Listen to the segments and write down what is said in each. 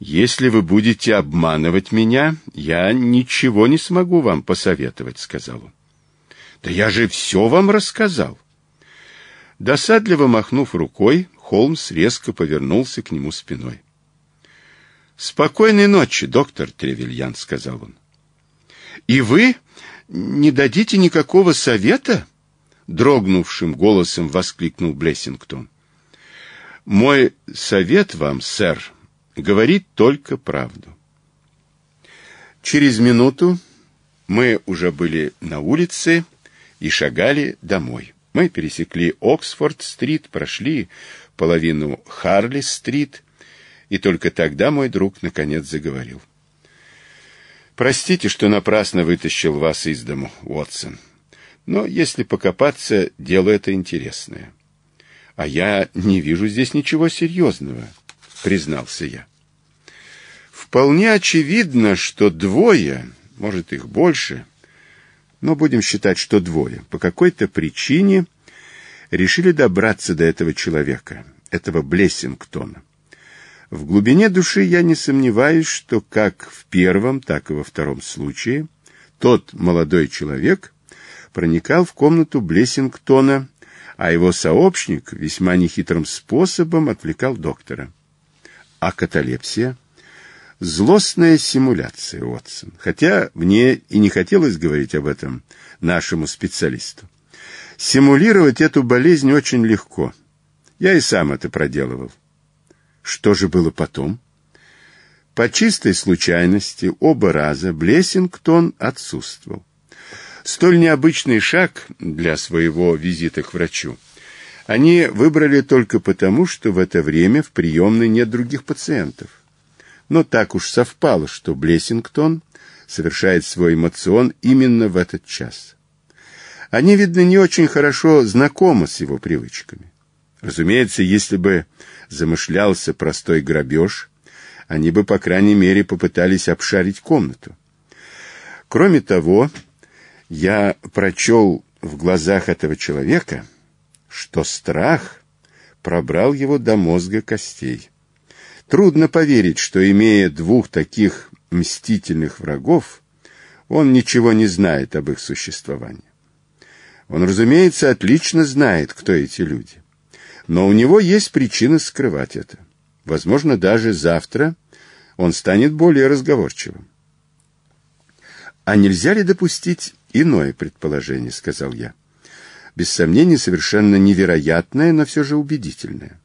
«Если вы будете обманывать меня, я ничего не смогу вам посоветовать», — сказал он. «Да я же все вам рассказал». Досадливо махнув рукой, Холмс резко повернулся к нему спиной. «Спокойной ночи, доктор Тревельян», — сказал он. «И вы не дадите никакого совета?» — дрогнувшим голосом воскликнул Блессингтон. «Мой совет вам, сэр», говорит только правду. Через минуту мы уже были на улице и шагали домой. Мы пересекли Оксфорд-стрит, прошли половину Харли-стрит, и только тогда мой друг наконец заговорил. «Простите, что напрасно вытащил вас из дому, Уотсон, но если покопаться, дело это интересное. А я не вижу здесь ничего серьезного». — признался я. Вполне очевидно, что двое, может их больше, но будем считать, что двое, по какой-то причине решили добраться до этого человека, этого Блессингтона. В глубине души я не сомневаюсь, что как в первом, так и во втором случае тот молодой человек проникал в комнату Блессингтона, а его сообщник весьма нехитрым способом отвлекал доктора а каталепсия – злостная симуляция, Уотсон. Хотя мне и не хотелось говорить об этом нашему специалисту. Симулировать эту болезнь очень легко. Я и сам это проделывал. Что же было потом? По чистой случайности оба раза Блессингтон отсутствовал. Столь необычный шаг для своего визита к врачу – они выбрали только потому, что в это время в приемной нет других пациентов. Но так уж совпало, что Блессингтон совершает свой эмоцион именно в этот час. Они, видно, не очень хорошо знакомы с его привычками. Разумеется, если бы замышлялся простой грабеж, они бы, по крайней мере, попытались обшарить комнату. Кроме того, я прочел в глазах этого человека — что страх пробрал его до мозга костей. Трудно поверить, что, имея двух таких мстительных врагов, он ничего не знает об их существовании. Он, разумеется, отлично знает, кто эти люди. Но у него есть причина скрывать это. Возможно, даже завтра он станет более разговорчивым. «А нельзя ли допустить иное предположение?» — сказал я без сомнения, совершенно невероятное, но все же убедительное.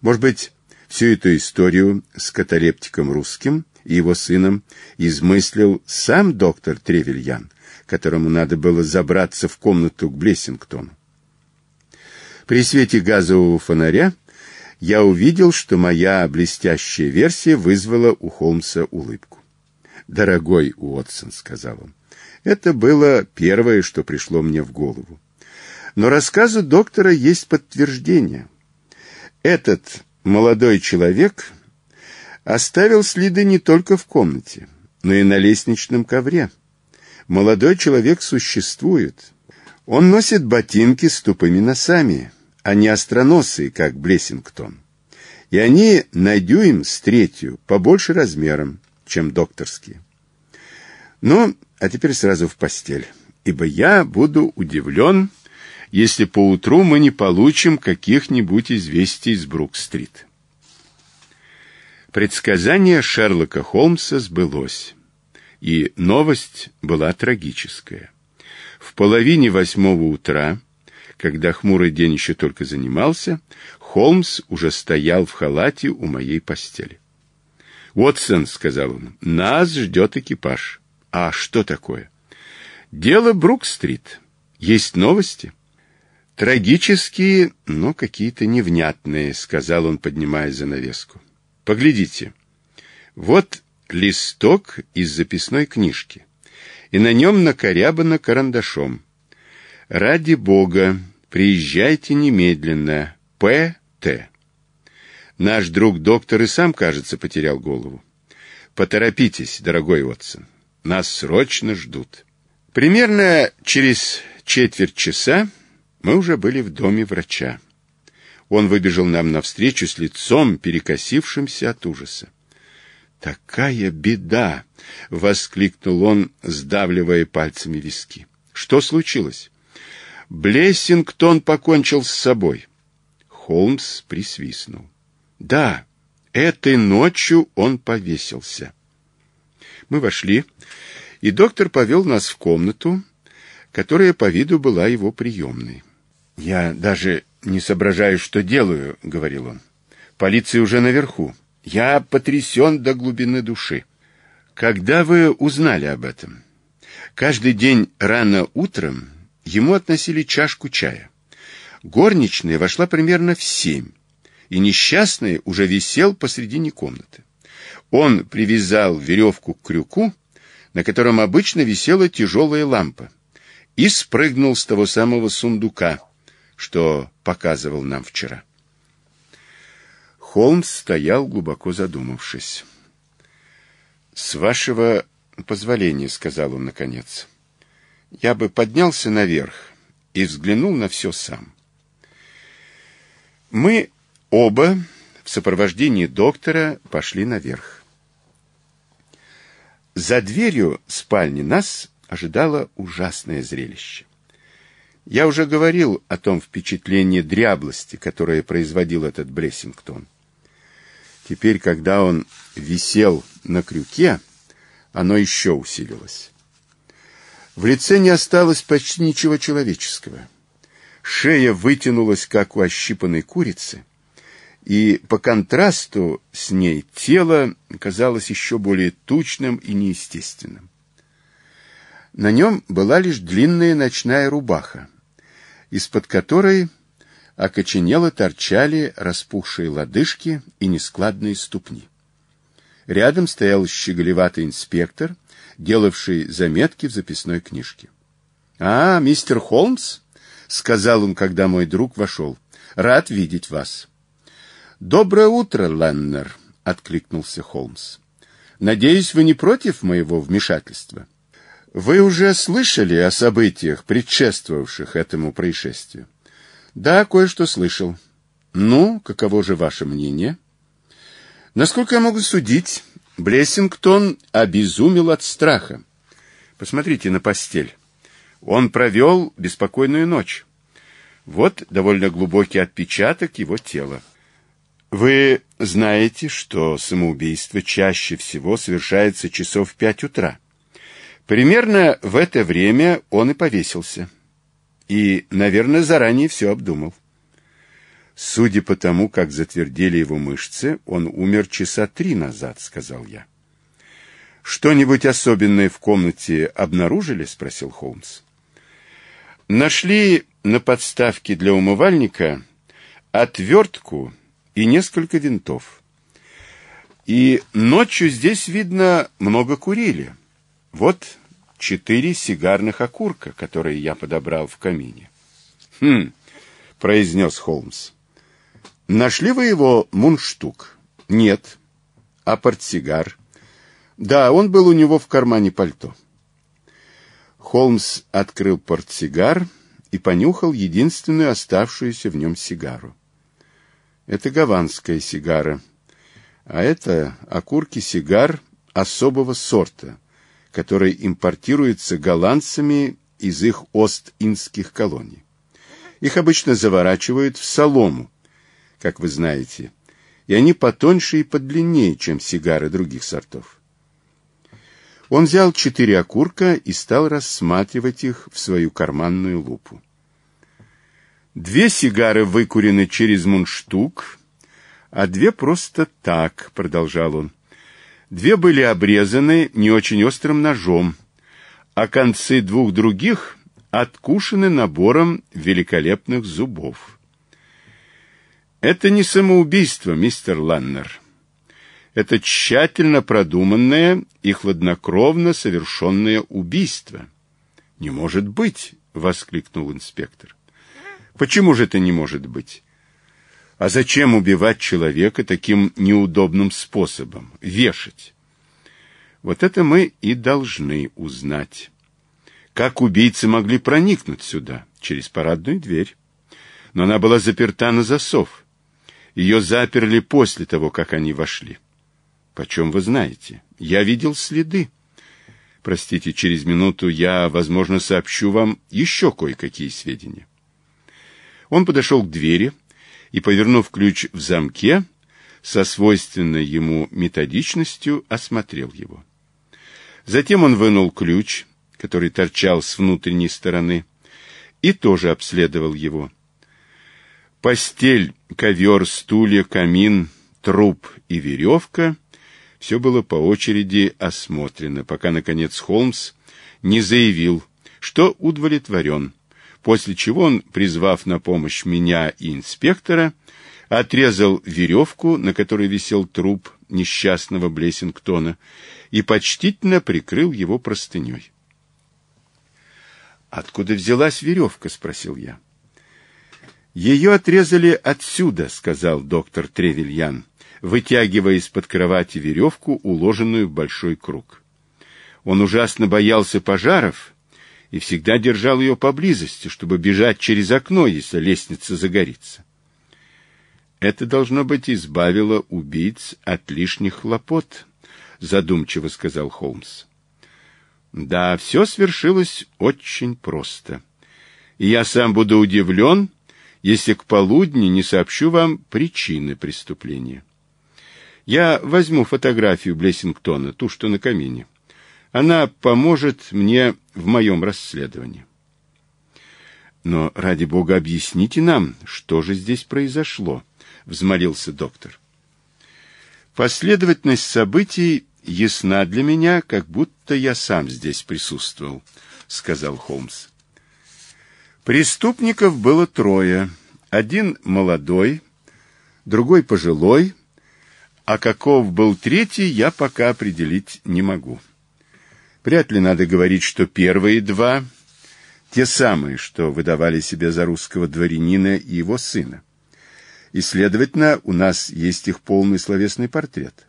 Может быть, всю эту историю с каталептиком русским и его сыном измыслил сам доктор Тревельян, которому надо было забраться в комнату к Блессингтону. При свете газового фонаря я увидел, что моя блестящая версия вызвала у Холмса улыбку. «Дорогой Уотсон», — сказал он, — «это было первое, что пришло мне в голову. Но рассказу доктора есть подтверждение. Этот молодой человек оставил следы не только в комнате, но и на лестничном ковре. Молодой человек существует. Он носит ботинки с тупыми носами, а не остроносые, как Блессингтон. И они на дюйм с третью побольше размером, чем докторские. Ну, а теперь сразу в постель, ибо я буду удивлен если поутру мы не получим каких-нибудь известий с Брук-стрит. Предсказание Шерлока Холмса сбылось, и новость была трагическая. В половине восьмого утра, когда хмурый день еще только занимался, Холмс уже стоял в халате у моей постели. «Уотсон», — сказал он, — «нас ждет экипаж». «А что такое?» «Дело Брук-стрит. Есть новости?» Трагические, но какие-то невнятные, сказал он, поднимая занавеску. Поглядите. Вот листок из записной книжки. И на нем накорябано карандашом. Ради бога, приезжайте немедленно. П.Т. Наш друг доктор и сам, кажется, потерял голову. Поторопитесь, дорогой Отсон. Нас срочно ждут. Примерно через четверть часа мы уже были в доме врача. Он выбежал нам навстречу с лицом, перекосившимся от ужаса. «Такая беда!» — воскликнул он, сдавливая пальцами виски. «Что случилось?» «Блессингтон покончил с собой». Холмс присвистнул. «Да, этой ночью он повесился». Мы вошли, и доктор повел нас в комнату, которая по виду была его приемной. «Я даже не соображаю, что делаю», — говорил он. «Полиция уже наверху. Я потрясен до глубины души». «Когда вы узнали об этом?» Каждый день рано утром ему относили чашку чая. Горничная вошла примерно в семь, и несчастный уже висел посредине комнаты. Он привязал веревку к крюку, на котором обычно висела тяжелая лампа, и спрыгнул с того самого сундука, что показывал нам вчера. Холмс стоял, глубоко задумавшись. «С вашего позволения», — сказал он наконец, — «я бы поднялся наверх и взглянул на все сам». Мы оба в сопровождении доктора пошли наверх. За дверью спальни нас ожидало ужасное зрелище. Я уже говорил о том впечатлении дряблости, которое производил этот Брессингтон. Теперь, когда он висел на крюке, оно еще усилилось. В лице не осталось почти ничего человеческого. Шея вытянулась, как у ощипанной курицы, и по контрасту с ней тело казалось еще более тучным и неестественным. На нем была лишь длинная ночная рубаха, из-под которой окоченело торчали распухшие лодыжки и нескладные ступни. Рядом стоял щеголеватый инспектор, делавший заметки в записной книжке. — А, мистер Холмс, — сказал он, когда мой друг вошел, — рад видеть вас. — Доброе утро, Леннер, — откликнулся Холмс. — Надеюсь, вы не против моего вмешательства? — вы уже слышали о событиях, предшествовавших этому происшествию? Да, кое-что слышал. Ну, каково же ваше мнение? Насколько я могу судить, Блессингтон обезумел от страха. Посмотрите на постель. Он провел беспокойную ночь. Вот довольно глубокий отпечаток его тела. Вы знаете, что самоубийство чаще всего совершается часов в пять утра. Примерно в это время он и повесился. И, наверное, заранее все обдумал. Судя по тому, как затвердели его мышцы, он умер часа три назад, сказал я. «Что-нибудь особенное в комнате обнаружили?» — спросил Холмс. «Нашли на подставке для умывальника отвертку и несколько винтов. И ночью здесь, видно, много курили. Вот четыре сигарных окурка, которые я подобрал в камине. «Хм», — произнес Холмс. «Нашли вы его мундштук?» «Нет». «А портсигар?» «Да, он был у него в кармане пальто». Холмс открыл портсигар и понюхал единственную оставшуюся в нем сигару. Это гаванская сигара, а это окурки сигар особого сорта — который импортируется голландцами из их Ост-Индских колоний. Их обычно заворачивают в солому, как вы знаете, и они потоньше и подлиннее, чем сигары других сортов. Он взял четыре окурка и стал рассматривать их в свою карманную лупу. Две сигары выкурены через мундштук, а две просто так, продолжал он. Две были обрезаны не очень острым ножом, а концы двух других откушены набором великолепных зубов. Это не самоубийство, мистер Ланнер. Это тщательно продуманное и хладнокровно совершенное убийство. Не может быть, воскликнул инспектор. Почему же это не может быть? А зачем убивать человека таким неудобным способом? Вешать. Вот это мы и должны узнать. Как убийцы могли проникнуть сюда? Через парадную дверь. Но она была заперта на засов. Ее заперли после того, как они вошли. Почем вы знаете? Я видел следы. Простите, через минуту я, возможно, сообщу вам еще кое-какие сведения. Он подошел к двери, и, повернув ключ в замке, со свойственной ему методичностью осмотрел его. Затем он вынул ключ, который торчал с внутренней стороны, и тоже обследовал его. Постель, ковер, стулья, камин, труп и веревка — все было по очереди осмотрено, пока, наконец, Холмс не заявил, что удовлетворен после чего он, призвав на помощь меня и инспектора, отрезал веревку, на которой висел труп несчастного Блессингтона, и почтительно прикрыл его простыней. «Откуда взялась веревка?» — спросил я. «Ее отрезали отсюда», — сказал доктор Тревельян, вытягивая из-под кровати веревку, уложенную в большой круг. Он ужасно боялся пожаров и всегда держал ее поблизости, чтобы бежать через окно, если лестница загорится. Это, должно быть, избавило убийц от лишних хлопот, задумчиво сказал Холмс. Да, все свершилось очень просто. И я сам буду удивлен, если к полудню не сообщу вам причины преступления. Я возьму фотографию Блессингтона, ту, что на камине. Она поможет мне в моем расследовании. Но, ради бога, объясните нам, что же здесь произошло, взмолился доктор. Последовательность событий ясна для меня, как будто я сам здесь присутствовал, сказал Холмс. Преступников было трое. Один молодой, другой пожилой, а каков был третий, я пока определить не могу. Вряд ли надо говорить, что первые два – те самые, что выдавали себя за русского дворянина и его сына. И, следовательно, у нас есть их полный словесный портрет.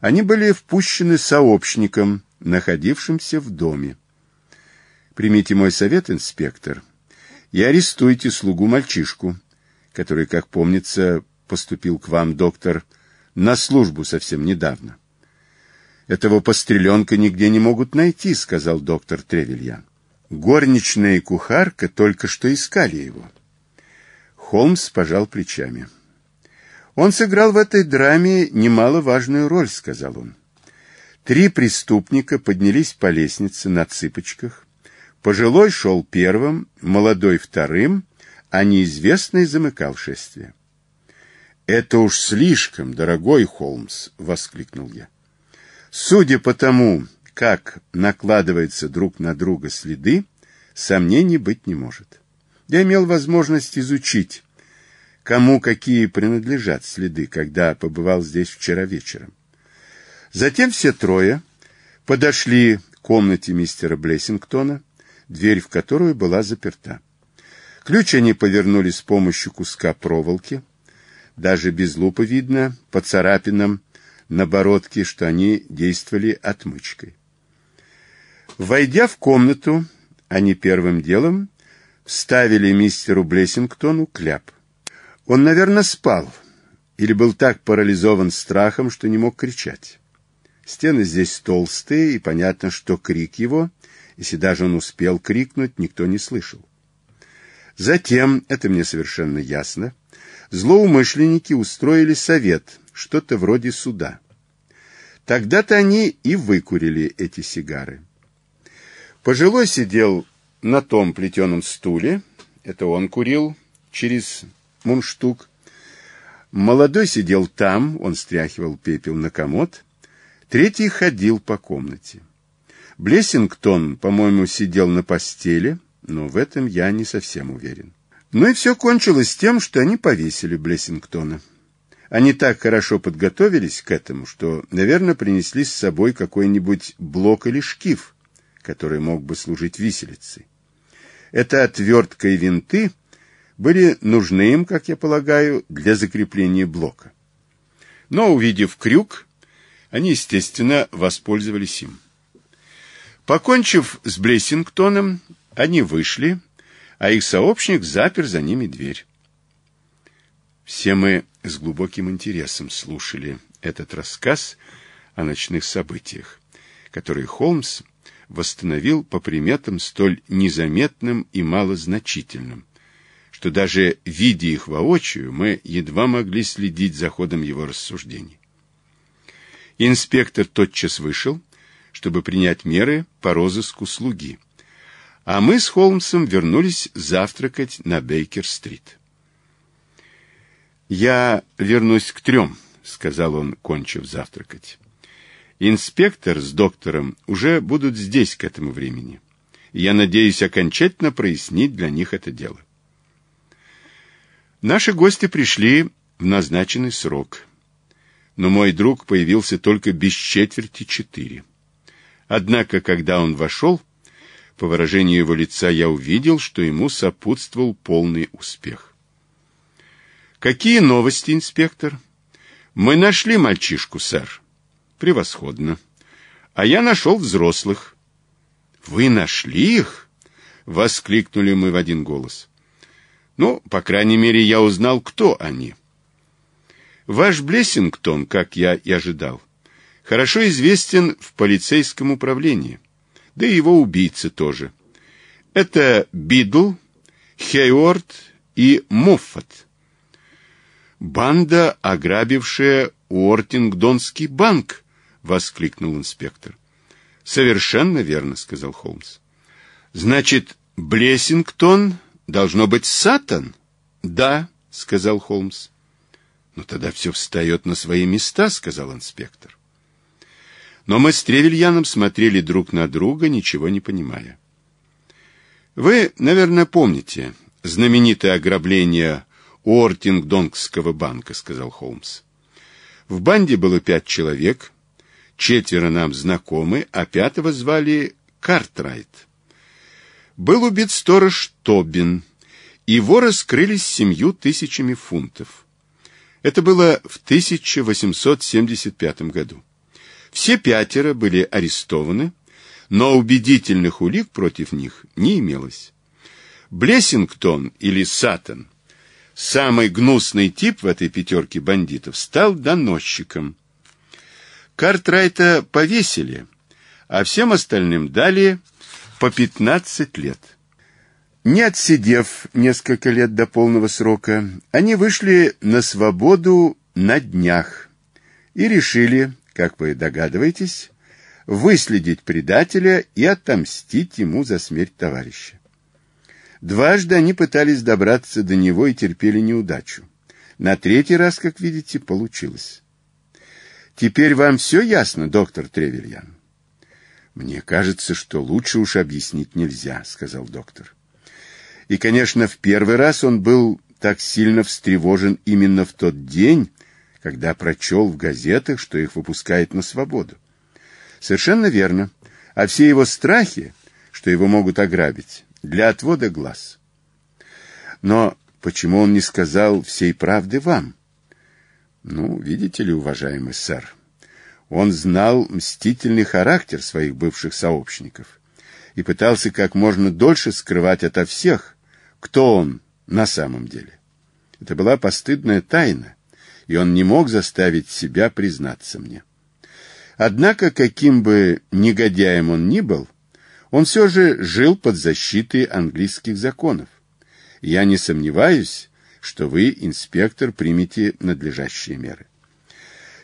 Они были впущены сообщником, находившимся в доме. Примите мой совет, инспектор, и арестуйте слугу-мальчишку, который, как помнится, поступил к вам, доктор, на службу совсем недавно этого постреленка нигде не могут найти», — сказал доктор Тревельян. Горничная и кухарка только что искали его. Холмс пожал плечами. «Он сыграл в этой драме немаловажную роль», — сказал он. Три преступника поднялись по лестнице на цыпочках. Пожилой шел первым, молодой вторым, а неизвестный замыкал шествие. «Это уж слишком, дорогой Холмс!» — воскликнул я. Судя по тому, как накладываются друг на друга следы, сомнений быть не может. Я имел возможность изучить, кому какие принадлежат следы, когда побывал здесь вчера вечером. Затем все трое подошли к комнате мистера Блессингтона, дверь в которую была заперта. Ключ они повернули с помощью куска проволоки. Даже без лупы видно, по царапинам, наборотки, что они действовали отмычкой. Войдя в комнату, они первым делом вставили мистеру Блессингтону кляп. Он, наверное, спал или был так парализован страхом, что не мог кричать. Стены здесь толстые, и понятно, что крик его, если даже он успел крикнуть, никто не слышал. Затем, это мне совершенно ясно, злоумышленники устроили совет что-то вроде суда. Тогда-то они и выкурили эти сигары. Пожилой сидел на том плетеном стуле, это он курил через мунштук. Молодой сидел там, он стряхивал пепел на комод. Третий ходил по комнате. Блессингтон, по-моему, сидел на постели, но в этом я не совсем уверен. Ну и все кончилось тем, что они повесили Блессингтона. Они так хорошо подготовились к этому, что, наверное, принесли с собой какой-нибудь блок или шкив, который мог бы служить виселицей. Эта отвертка и винты были нужны им, как я полагаю, для закрепления блока. Но, увидев крюк, они, естественно, воспользовались им. Покончив с Блессингтоном, они вышли, а их сообщник запер за ними дверь. Все мы с глубоким интересом слушали этот рассказ о ночных событиях, которые Холмс восстановил по приметам столь незаметным и малозначительным, что даже, видя их воочию, мы едва могли следить за ходом его рассуждений. Инспектор тотчас вышел, чтобы принять меры по розыску слуги, а мы с Холмсом вернулись завтракать на Бейкер-стрит. «Я вернусь к трем», — сказал он, кончив завтракать. «Инспектор с доктором уже будут здесь к этому времени. Я надеюсь окончательно прояснить для них это дело». Наши гости пришли в назначенный срок. Но мой друг появился только без четверти четыре. Однако, когда он вошел, по выражению его лица я увидел, что ему сопутствовал полный успех. «Какие новости, инспектор?» «Мы нашли мальчишку, сэр». «Превосходно. А я нашел взрослых». «Вы нашли их?» — воскликнули мы в один голос. «Ну, по крайней мере, я узнал, кто они». «Ваш Блессингтон, как я и ожидал, хорошо известен в полицейском управлении, да и его убийцы тоже. Это Бидл, Хейорд и Моффат». Банда, ограбившая Уортингдонский банк, воскликнул инспектор. Совершенно верно, сказал Холмс. Значит, Блессингтон должно быть Саттон? Да, сказал Холмс. Но тогда все встает на свои места, сказал инспектор. Но мы с Тревельяном смотрели друг на друга, ничего не понимая. Вы, наверное, помните знаменитое ограбление Уортингдонгского банка», — сказал Холмс. В банде было пять человек, четверо нам знакомы, а пятого звали Картрайт. Был убит сторож Тобин, его раскрыли с семью тысячами фунтов. Это было в 1875 году. Все пятеро были арестованы, но убедительных улик против них не имелось. Блессингтон или Сатан Самый гнусный тип в этой пятерке бандитов стал доносчиком. Картрайта повесили, а всем остальным дали по 15 лет. Не отсидев несколько лет до полного срока, они вышли на свободу на днях и решили, как вы догадываетесь, выследить предателя и отомстить ему за смерть товарища. Дважды они пытались добраться до него и терпели неудачу. На третий раз, как видите, получилось. Теперь вам все ясно, доктор Тревельян? Мне кажется, что лучше уж объяснить нельзя, сказал доктор. И, конечно, в первый раз он был так сильно встревожен именно в тот день, когда прочел в газетах, что их выпускают на свободу. Совершенно верно. А все его страхи, что его могут ограбить, для отвода глаз. Но почему он не сказал всей правды вам? Ну, видите ли, уважаемый сэр, он знал мстительный характер своих бывших сообщников и пытался как можно дольше скрывать ото всех, кто он на самом деле. Это была постыдная тайна, и он не мог заставить себя признаться мне. Однако, каким бы негодяем он ни был, он все же жил под защитой английских законов. Я не сомневаюсь, что вы, инспектор, примете надлежащие меры.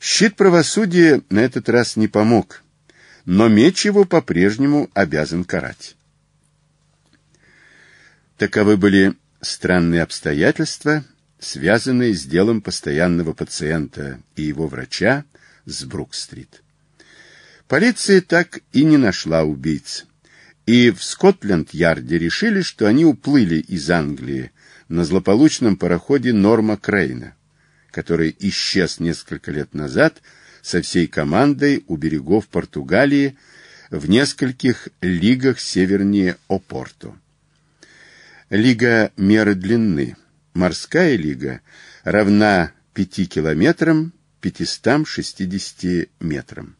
Щит правосудия на этот раз не помог, но меч его по-прежнему обязан карать. Таковы были странные обстоятельства, связанные с делом постоянного пациента и его врача с Брук-стрит. Полиция так и не нашла убийцы и в Скотленд-Ярде решили, что они уплыли из Англии на злополучном пароходе Норма Крейна, который исчез несколько лет назад со всей командой у берегов Португалии в нескольких лигах севернее Опорту. Лига меры длины. Морская лига равна 5 километрам 560 метрам.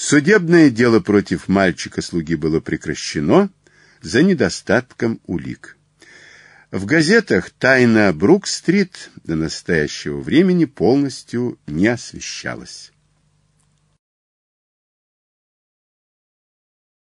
Судебное дело против мальчика-слуги было прекращено за недостатком улик. В газетах тайна Брук-стрит до настоящего времени полностью не освещалась.